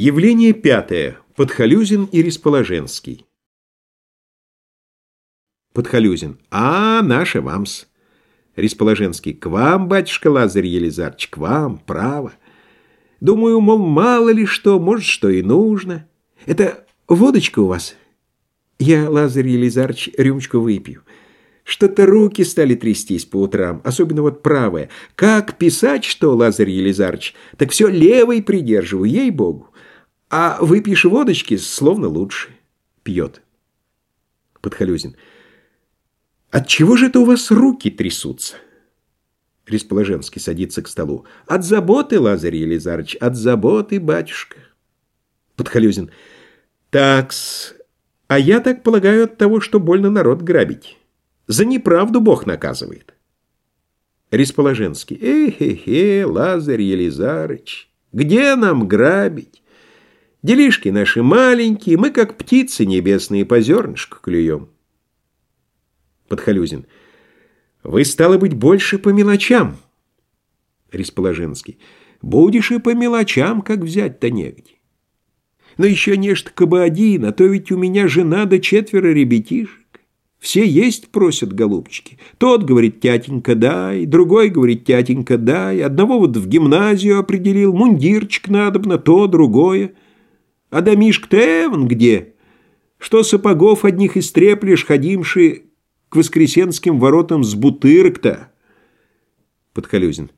Явление пятое. Подхалюзин и Ресположенский. Подхалюзин. А, наше вамс. Ресположенский. К вам, батюшка Лазарь Елизарч, к вам, право. Думаю, мол, мало ли что, может, что и нужно. Это водочка у вас? Я, Лазарь Елизарч, рюмочку выпью. Что-то руки стали трястись по утрам, особенно вот правая. Как писать что, Лазарь Елизарч, так все левой придерживаю, ей-богу. А выпьешь водочки, словно лучше. Пьет. Подхалюзин. Отчего же это у вас руки трясутся? Ресположенский садится к столу. От заботы, Лазарь Елизарч, от заботы, батюшка. Подхалюзин. Такс, а я так полагаю от того, что больно народ грабить. За неправду Бог наказывает. Ресположенский. Эхе-хе, Лазарь Елизарыч, где нам грабить? Делишки наши маленькие, мы как птицы небесные по зернышку клюем. Подхалюзин. Вы, стало быть, больше по мелочам. Ресположенский. Будешь и по мелочам, как взять-то негде. Но еще нечто кабы один, а то ведь у меня жена да четверо ребятишек. Все есть просят, голубчики. Тот говорит, тятенька, дай, другой говорит, тятенька, дай. Одного вот в гимназию определил, мундирчик надобно, то, другое. А домишк-то эван где? Что сапогов одних истреплешь, ходимши к воскресенским воротам с бутырок-то? Подколюзин.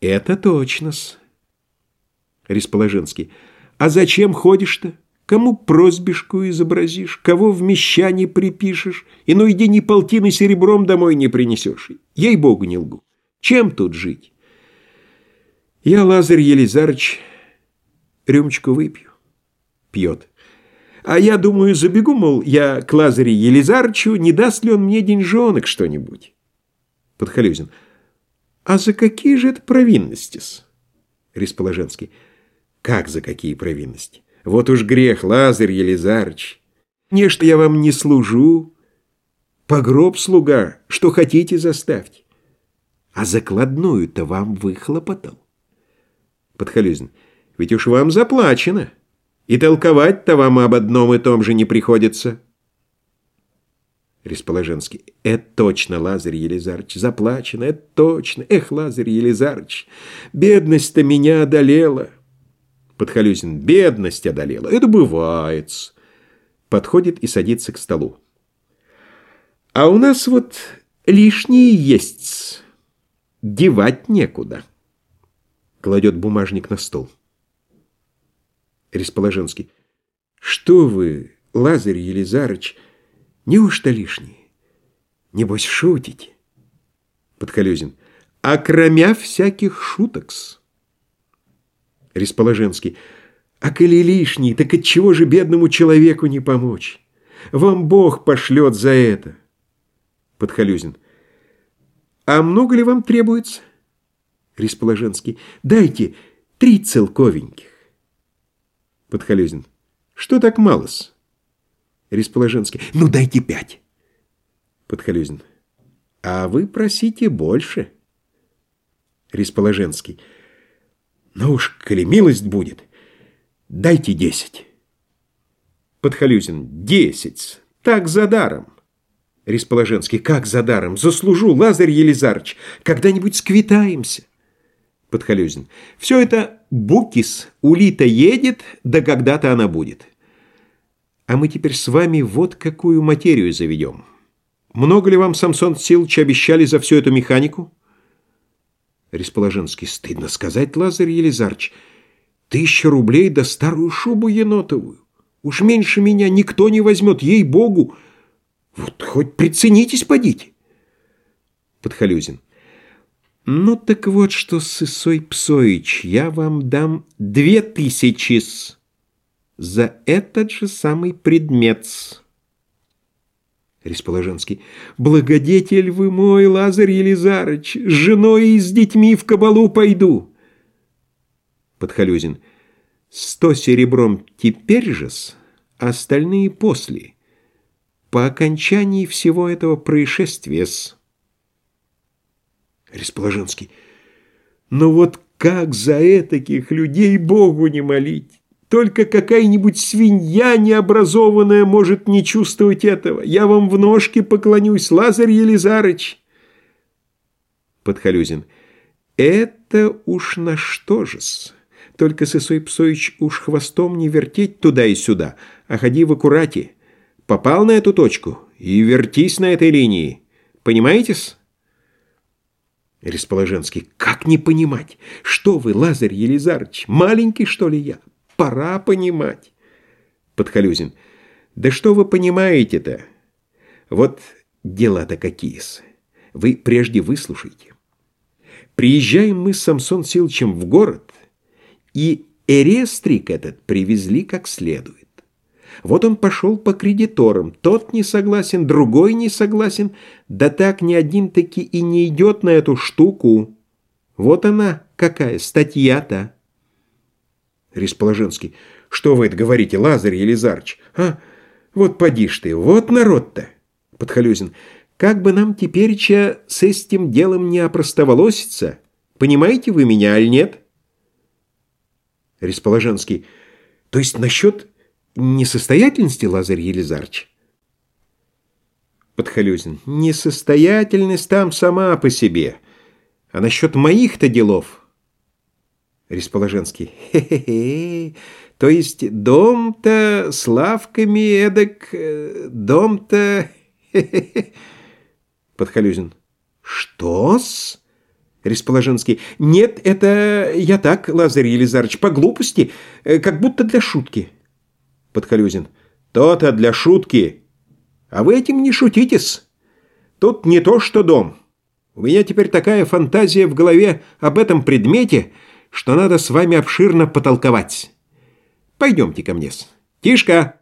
Это точно-с. Ресположенский. А зачем ходишь-то? Кому просьбишку изобразишь, кого в мещане припишешь, иной день и полтины серебром домой не принесешь. Ей-богу не лгу. Чем тут жить? Я, Лазарь Елизарыч, рюмочку выпью. Пьет. А я думаю, забегу, мол, я к Лазаре Елизарычу, не даст ли он мне деньжонок что-нибудь? Подхалюзин. А за какие же это провинности-с? Ресположенский. Как за какие провинности? Вот уж грех, Лазарь Елизарыч. Не, что я вам не служу. Погроб слуга, что хотите, заставьте. А закладную-то вам выхлопотал. Подхалюзин. Ведь уж вам заплачено. И толковать-то вам об одном и том же не приходится. Ресположенский. Это точно, Лазарь Елизарыч, заплачено, это точно. Эх, Лазарь Елизарыч, бедность-то меня одолела. Подхалюзин. Бедность одолела. Это бывает. Подходит и садится к столу. А у нас вот лишние есть. Девать некуда. Кладет бумажник на стол. Ресположенский. Что вы, Лазарь Елизарыч, неужто лишние? Небось, шутите? Подхалюзин. А кроме всяких шуток-с. Ресположенский. А коли лишний, так отчего же бедному человеку не помочь? Вам Бог пошлет за это. Подхалюзин. А много ли вам требуется? Ресположенский. Дайте три целковеньких. Подхалюзин. Что так мало-с? Ресположенский. Ну, дайте пять. Подхалюзин. А вы просите больше. Ресположенский. Ну уж, коли милость будет, дайте десять. Подхалюзин. Десять. Так за даром. Ресположенский. Как за даром? Заслужу, Лазарь Елизарыч. Когда-нибудь сквитаемся. Подхалюзин. Все это букис. Улита едет, да когда-то она будет. А мы теперь с вами вот какую материю заведем. Много ли вам, Самсон Силыч, обещали за всю эту механику? Ресположенский. Стыдно сказать, Лазарь Елизарч. Тысяча рублей да старую шубу енотовую. Уж меньше меня никто не возьмет, ей-богу. Вот хоть приценитесь, подите. Подхалюзин. Ну так вот что, Сысой Псоич, я вам дам две тысячи за этот же самый предмет. Ресположенский. «Благодетель вы мой, Лазарь Елизарыч, с женой и с детьми в кабалу пойду!» Подхалюзин. «Сто серебром теперь же-с, остальные после, по окончании всего этого происшествия-с». Ресположенский. «Ну вот как за этаких людей Богу не молить? Только какая-нибудь свинья необразованная может не чувствовать этого. Я вам в ножки поклонюсь, Лазарь Елизарыч. Подхалюзин. Это уж на что же-с? Только, Сысой Псоич, уж хвостом не вертеть туда и сюда, а ходи в аккурате. Попал на эту точку и вертись на этой линии. Понимаете-с? Ресположенский. Как не понимать? Что вы, Лазарь Елизарович, маленький, что ли я? Пора понимать. Подхалюзин. Да что вы понимаете-то? Вот дела-то какие-с. Вы прежде выслушайте. Приезжаем мы с Самсон Силчем в город, и эрестрик этот привезли как следует. Вот он пошел по кредиторам, тот не согласен, другой не согласен, да так ни один таки и не идет на эту штуку. Вот она какая статья-то. Ресположенский. Что вы это говорите, Лазарь Елизарыч? А, вот поди ж ты, вот народ-то. Подхалюзин. Как бы нам тепереча с этим делом не опростоволоситься? Понимаете вы меня, аль нет? Ресположенский. То есть насчет несостоятельности, Лазарь Елизарыч? Подхалюзин. Несостоятельность там сама по себе. А насчет моих-то делов... Ресположенский. Хе-хе-хе. То есть дом-то с лавками эдак... Э, дом-то... Подхалюзин. Что-с? Ресположенский. Нет, это я так, Лазарь Елизарович, по глупости, э, как будто для шутки. Подхалюзин. То-то для шутки. А вы этим не шутитесь. Тут не то, что дом. У меня теперь такая фантазия в голове об этом предмете, что надо с вами обширно потолковать. Пойдемте ко мне. Тишка!